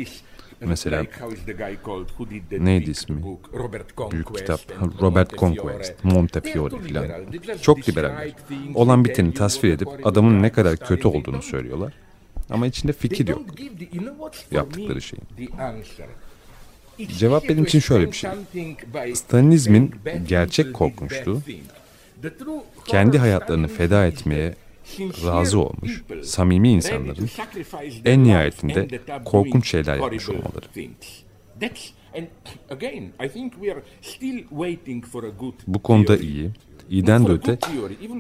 Mesela neydi ismi? Büyük kitap. Robert Conquest, Montefiore filan. Çok liberaller. Olan biteni tasvir edip adamın ne kadar kötü olduğunu söylüyorlar. Ama içinde fikir yok. Yaptıkları şeyin. Cevap benim için şöyle bir şey. Stalinizmin gerçek korkunçluğu kendi hayatlarını feda etmeye razı olmuş samimi insanların en nihayetinde korkunç şeyler yapmış olmaları. Bu konuda iyi, iyiden de öte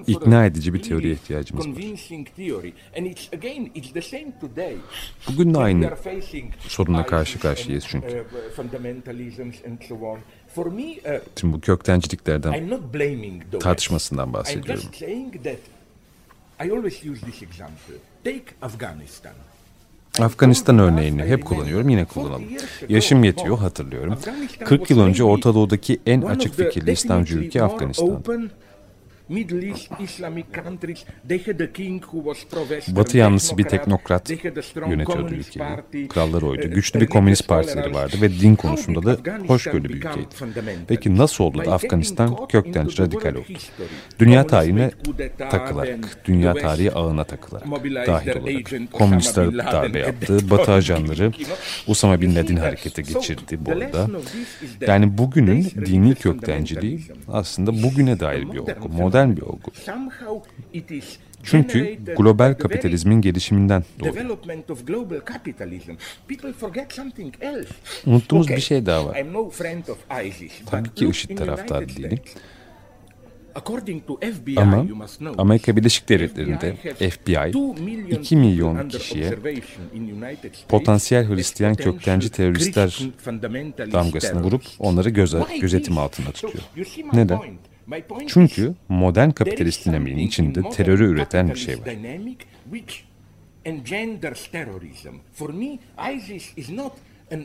ikna edici bir teoriye ihtiyacımız var. Bugün de aynı sorunla karşı karşıyayız çünkü. Şimdi bu köktenciliklerden tartışmasından bahsediyorum. Afganistan örneğini hep kullanıyorum yine kullanalım. Yaşım yetiyor hatırlıyorum. 40 yıl önce Orta Doğu'daki en açık fikirli İslamcı ülke Afganistan. Batı yanlısı bir teknokrat yönetiyordu ülkeyi. Krallar oydu. Güçlü bir komünist partileri vardı ve din konusunda da hoşgörülü bir ülkeydi. Peki nasıl oldu da Afganistan kökten radikal oldu? Dünya tarihine takılarak, dünya tarihi ağına takılarak, dahil olarak. Komünistler darbe yaptı, Batı ajanları Usama Bin Laden harekete geçirdi bu arada. Yani bugünün dini köktenciliği aslında bugüne dair bir olgu, modern bir olgu. Çünkü global kapitalizmin gelişiminden doğuyor. Unuttuğumuz bir şey daha var. Tabii ki IŞİD taraftarı değilim. Ama Amerika Birleşik Devletleri'nde FBI 2 milyon kişiye potansiyel Hristiyan köktenci teröristler damgasını vurup onları göze, gözetim altında tutuyor. Neden? Çünkü modern kapitalist dinamiğin içinde terörü üreten bir şey var.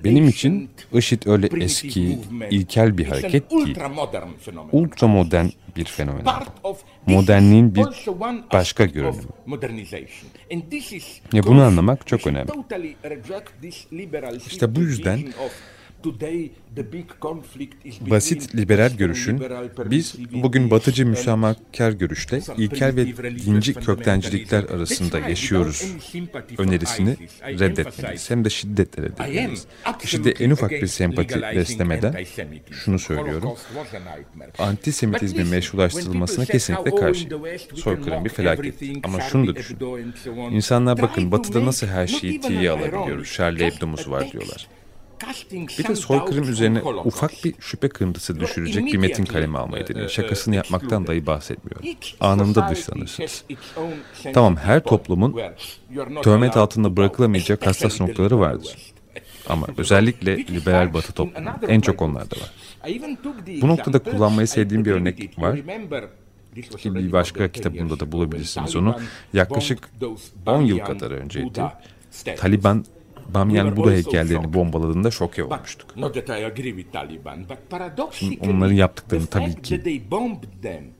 Benim için IŞİD öyle eski, ilkel bir hareket değil. Ultramodern bir fenomen. Modernliğin bir başka görünümü. Ya bunu anlamak çok önemli. İşte bu yüzden basit liberal görüşün biz bugün batıcı müsamahkar görüşle ilkel ve dinci köktencilikler arasında yaşıyoruz önerisini reddetmeliyiz. Hem de şiddetle reddetmeliyiz. Şimdi en ufak bir sempati beslemeden şunu söylüyorum. Antisemitizmin meşrulaştırılmasına kesinlikle karşı. Soykırım bir felaket. Ama şunu da düşün. İnsanlar bakın batıda nasıl her şeyi tiye alabiliyoruz. Charlie Hebdo'muz var diyorlar. Bir de soykırım üzerine ufak bir şüphe kırıntısı düşürecek bir metin kaleme almayı deneyin. Şakasını yapmaktan dahi bahsetmiyorum. Anında dışlanırsınız. Tamam her toplumun töhmet altında bırakılamayacak hassas noktaları vardır. Ama özellikle liberal batı toplumu en çok onlarda var. Bu noktada kullanmayı sevdiğim bir örnek var ki bir başka kitabımda da bulabilirsiniz onu. Yaklaşık 10 yıl kadar önceydi. Taliban Bamyan Buda heykellerini bombaladığında şoke olmuştuk. Onların yaptıklarını tabii ki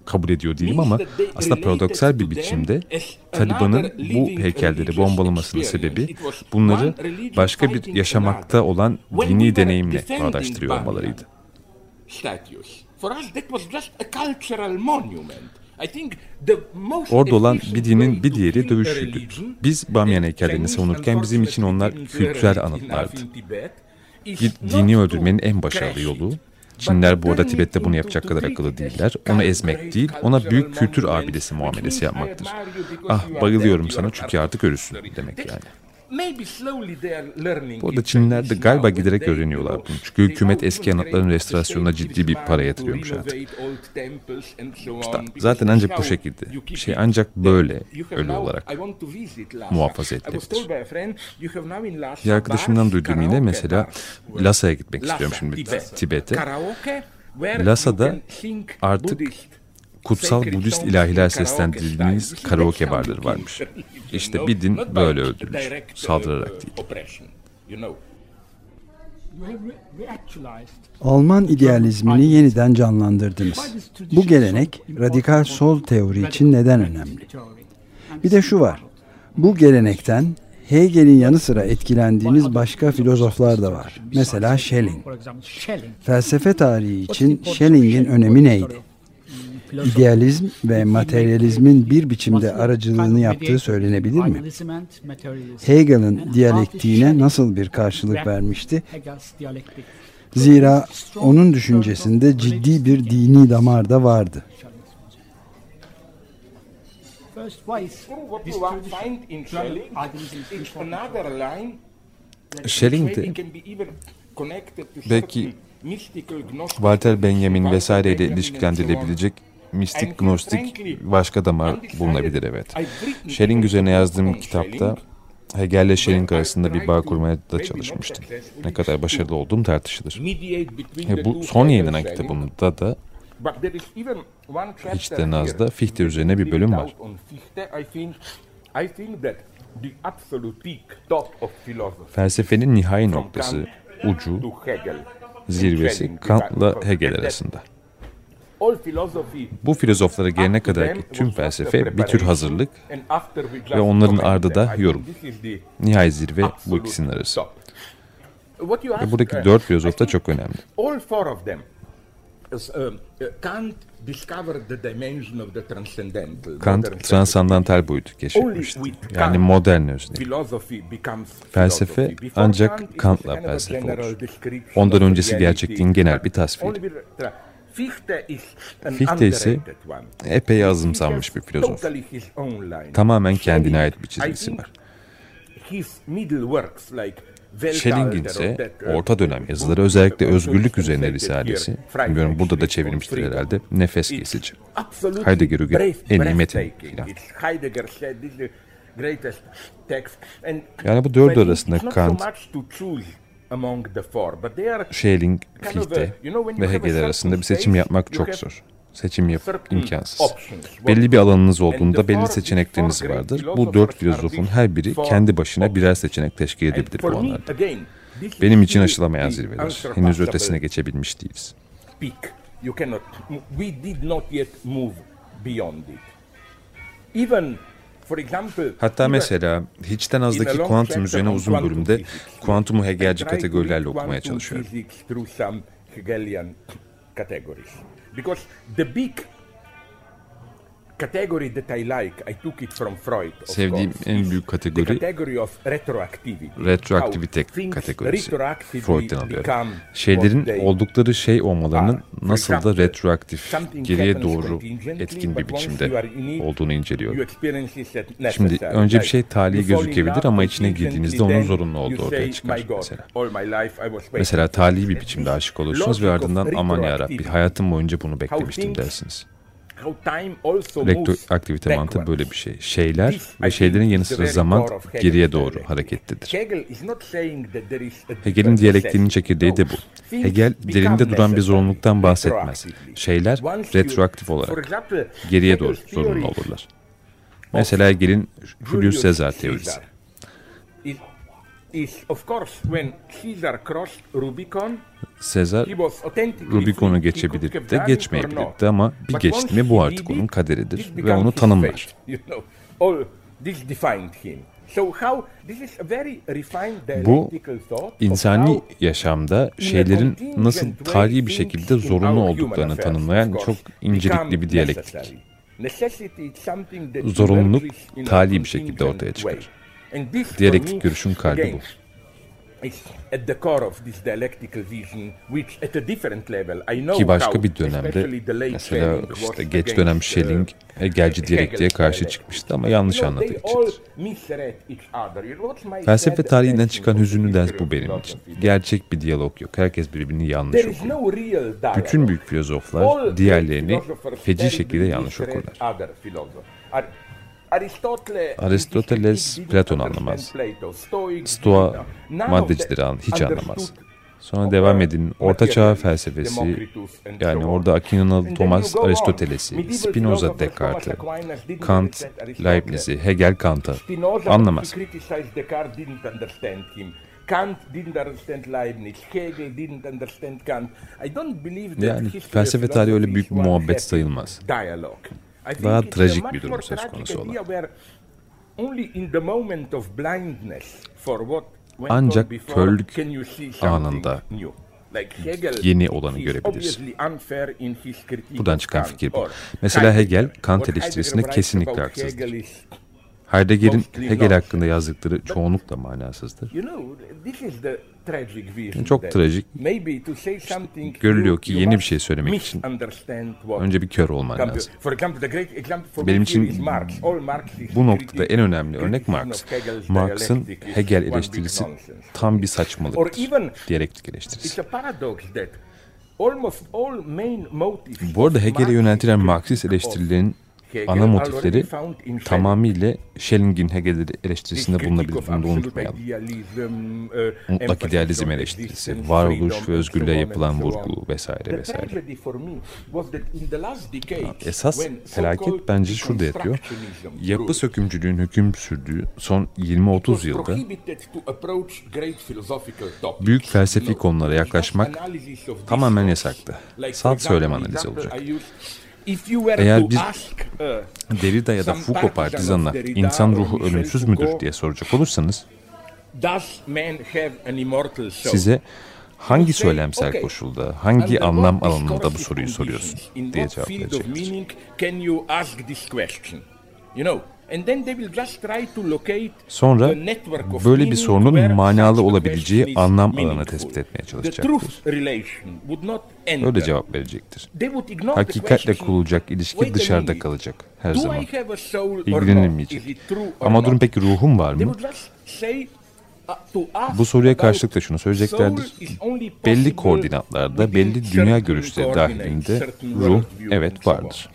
kabul ediyor değilim ama aslında paradoksal bir biçimde Taliban'ın bu heykelleri bombalamasının sebebi bunları başka bir yaşamakta olan dini deneyimle bağdaştırıyor olmalarıydı. Orada olan bir dinin bir diğeri dövüşüydü. Biz Bamyan heykellerini savunurken bizim için onlar kültürel anıtlardı. Dini öldürmenin en başarılı yolu Çinler bu arada Tibet'te bunu yapacak kadar akıllı değiller. Onu ezmek değil, ona büyük kültür abidesi muamelesi yapmaktır. Ah bayılıyorum sana çünkü artık ölüsün demek yani. Bu arada Çinliler de galiba giderek öğreniyorlar bunu. Çünkü hükümet eski anıtların restorasyonuna ciddi bir para yatırıyormuş artık. İşte zaten ancak bu şekilde. Bir şey ancak böyle ölü olarak muhafaza edilebilir. Bir arkadaşımdan duyduğum yine mesela Lhasa'ya gitmek istiyorum şimdi Tibet'e. Lhasa'da artık kutsal Budist ilahiler seslendirdiğiniz karaoke barları varmış. İşte bir din böyle öldürülür. Saldırarak değil. Alman idealizmini yeniden canlandırdınız. Bu gelenek radikal sol teori için neden önemli? Bir de şu var. Bu gelenekten Hegel'in yanı sıra etkilendiğiniz başka filozoflar da var. Mesela Schelling. Felsefe tarihi için Schelling'in önemi neydi? İdealizm ve materyalizmin bir biçimde aracılığını yaptığı söylenebilir mi? Hegel'in diyalektiğine nasıl bir karşılık vermişti? Zira onun düşüncesinde ciddi bir dini damar da vardı. Schelling de belki Walter Benjamin vesaireyle ilişkilendirilebilecek mistik, gnostik başka damar bulunabilir evet. Schelling üzerine yazdığım kitapta Hegel ile Schelling arasında bir bağ kurmaya da çalışmıştım. Ne kadar başarılı olduğum tartışılır. Ve bu son yayınlanan kitabımda da hiç de Naz'da Fichte üzerine bir bölüm var. Felsefenin nihai noktası, ucu, zirvesi Kant'la Kant, Hegel arasında. Bu filozoflara gelene up to kadar them ki tüm felsefe bir tür hazırlık ve onların ardı da yorum. Nihai zirve bu ikisinin arası. Ve buradaki dört filozof da çok önemli. Um, uh, Kant transandantal boyutu keşfetmişti. Yani modern özne. philosophy becomes Felsefe ancak Kant'la felsefe olur. Ondan öncesi gerçekliğin genel bir tasviri. Fichte ise epey azımsanmış bir filozof. Tamamen kendine ait bir çizgisi var. Schelling'in ise orta dönem yazıları özellikle özgürlük üzerine risalesi, bilmiyorum burada da çevirmiştir herhalde, nefes kesici. Heidegger'e göre en iyi metin filan. Yani bu dördü arasında Kant, Schelling, Fichte ve Hegel arasında bir seçim yapmak çok zor. Seçim yap imkansız. Belli bir alanınız olduğunda belli seçenekleriniz vardır. Bu dört filozofun her biri kendi başına birer seçenek teşkil edebilir bu anlarda. Benim için aşılamayan zirveler. Henüz ötesine geçebilmiş değiliz. Even, Hatta mesela hiçten azdaki kuantum üzerine uzun bölümde kuantumu Hegelci kategorilerle okumaya çalışıyorum. Because the big category that I like, I took it from Freud. of Sevdiğim course, en büyük kategori category of retroactivity. retroaktivite kategorisi. Freud'dan alıyorum. Şeylerin oldukları şey olmalarının nasıl da retroaktif, geriye doğru etkin bir biçimde olduğunu inceliyorum. Şimdi önce bir şey tali gözükebilir ama içine girdiğinizde onun zorunlu olduğu ortaya çıkar "My God, mesela. Mesela tali this." bir biçimde aşık olursunuz ve ardından aman yarabbi hayatım boyunca bunu beklemiştim dersiniz. Moves Retroaktivite mantığı böyle bir şey. Şeyler ve şeylerin yanı sıra zaman geriye doğru hareketlidir. Hegel'in diyalektiğinin çekirdeği de bu. Hegel derinde duran bir zorunluluktan bahsetmez. Şeyler retroaktif olarak geriye doğru zorunlu olurlar. Mesela Hegel'in Julius Caesar teorisi. Is, of course when Caesar crossed Rubicon, free. He geçebilirdi de geçmeyebilirdi not. ama bir geçti mi bu artık onun kaderidir ve onu tanımlar. Bu insani yaşamda şeylerin nasıl tarihi bir şekilde zorunlu olduklarını tanımlayan çok incelikli bir diyalektik. Zorunluluk tali bir şekilde ortaya çıkar. Diyalektik görüşün kalbi bu. is at the core of this dialectical vision, which at a different level, I know Ki başka bir dönemde mesela Schelling işte geç dönem uh, Schelling Hegelci diyalektiğe karşı çıkmıştı ama yanlış anladığı içindir. Felsefe tarihinden çıkan hüzünlü ders bu benim için. Gerçek bir diyalog yok. Herkes birbirini yanlış dialogue. Bütün büyük filozoflar diğerlerini feci şekilde yanlış okurlar. Aristoteles Platon anlamaz. Stoa maddecileri an- hiç anlamaz. Sonra devam edin. Orta Çağ felsefesi, yani orada Akinalı Thomas Aristoteles'i, Spinoza Descartes'i, Kant Leibniz'i, Hegel Kant'ı anlamaz. Yani felsefe tarihi öyle büyük bir muhabbet sayılmaz. Daha trajik bir durum söz konusu olan. Ancak körlük anında yeni olanı görebilirsin. Buradan çıkan fikir bu. Mesela. Hegel, Kant writes kesinlikle haksızdır. Heidegger'in Hegel hakkında yazdıkları çoğunlukla manasızdır. Çok trajik. Görülüyor ki yeni bir şey söylemek için Önce bir kör olman lazım. Benim için Bu noktada en önemli örnek Marx. Marx'ın Hegel eleştirisi tam bir saçmalıktır. Diyalektik eleştirisi. Bu arada Hegel'e yöneltilen Marksist eleştirilerin ana motifleri tamamıyla Schelling'in Hegel'in eleştirisinde bulunabilir. Bunu da unutmayalım. Mutlak idealizm eleştirisi, varoluş ve özgürlüğe yapılan vurgu vesaire vesaire. Esas felaket bence şurada yatıyor. Yapı sökümcülüğün hüküm sürdüğü son 20-30 yılda büyük felsefi konulara yaklaşmak tamamen yasaktı. Salt söylem analizi olacak. Eğer biz Derrida ya da Foucault partizanına insan ruhu ölümsüz müdür diye soracak olursanız size hangi söylemsel koşulda, hangi anlam alanında bu soruyu soruyorsun? diye cevap verecektir. Sonra böyle bir sorunun manalı olabileceği anlam alanı tespit etmeye çalışacaktır. Öyle cevap verecektir. Hakikatle kurulacak ilişki dışarıda kalacak her zaman. İlgilenilmeyecek. Ama durum peki ruhum var mı? Bu soruya karşılık da şunu söyleyeceklerdir. Belli koordinatlarda, belli dünya görüşleri dahilinde ruh evet vardır.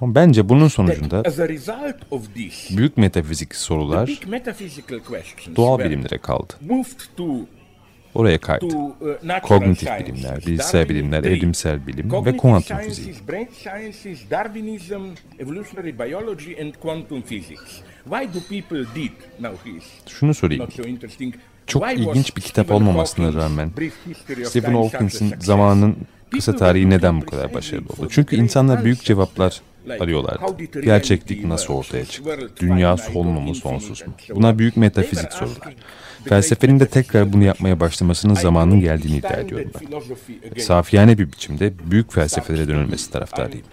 Ama bence bunun sonucunda büyük metafizik sorular doğal bilimlere kaldı. Oraya kaydı. Kognitif bilimler, bilgisayar bilimler, evrimsel bilim ve kuantum fiziği. Şunu sorayım. Çok ilginç bir kitap olmamasına rağmen Stephen Hawking'in zamanının kısa tarihi neden bu kadar başarılı oldu? Çünkü insanlar büyük cevaplar arıyorlardı. Gerçeklik nasıl ortaya çıktı? Dünya sonlu mu sonsuz mu? Buna büyük metafizik sorular. Felsefenin de tekrar bunu yapmaya başlamasının zamanının geldiğini iddia ediyorum ben. Safiyane bir biçimde büyük felsefelere dönülmesi taraftarıyım.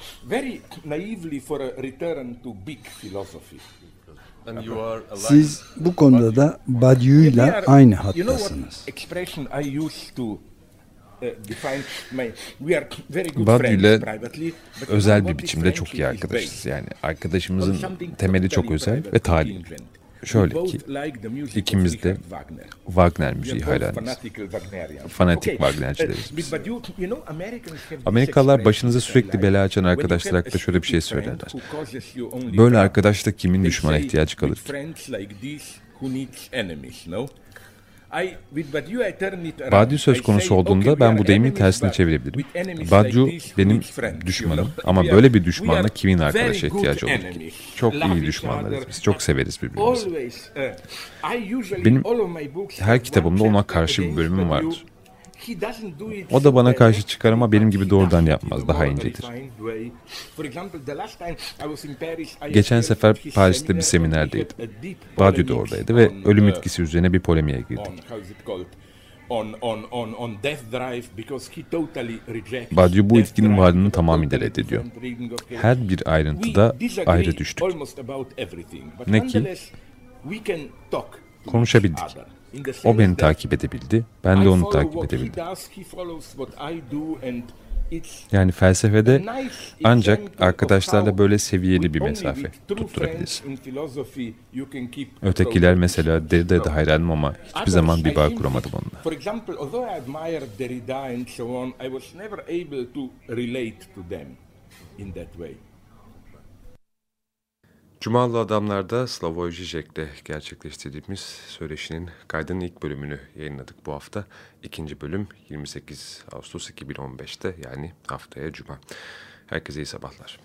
Siz bu konuda da Badiou'yla aynı hattasınız. Badu ile özel bir biçimde çok iyi arkadaşız. Yani arkadaşımızın temeli çok özel ve tarihi. Şöyle ki ikimiz de Wagner müziği hayranıyız. Fanatik Wagnercileriz biz. Amerikalılar başınıza sürekli bela açan arkadaşlar hakkında şöyle bir şey söylerler. Böyle arkadaşta kimin düşmana ihtiyacı kalır ki? Badiou söz konusu olduğunda ben bu deyimin tersine çevirebilirim. Badiou benim düşmanım ama böyle bir düşmanla kimin arkadaşa ihtiyacı olur ki? Çok iyi düşmanlarız biz, çok severiz birbirimizi. Benim her kitabımda ona karşı bir bölümüm vardır. O da bana karşı çıkar ama benim gibi doğrudan yapmaz, daha incedir. Geçen sefer Paris'te bir seminerdeydim. Badiou da oradaydı ve ölüm etkisi üzerine bir polemiğe girdik. Badiou bu etkinin varlığını tamamıyla reddediyor. Her bir ayrıntıda ayrı düştük. Ne ki konuşabildik. O beni takip edebildi, ben de onu takip edebildim. Yani felsefede ancak arkadaşlarla böyle seviyeli bir mesafe tutturabiliriz. Ötekiler mesela Derrida'ya hayranım ama hiçbir zaman bir bağ kuramadım onunla. Cumalı Adamlar'da Slavoj Žižek'le gerçekleştirdiğimiz söyleşinin kaydının ilk bölümünü yayınladık bu hafta. İkinci bölüm 28 Ağustos 2015'te yani haftaya Cuma. Herkese iyi sabahlar.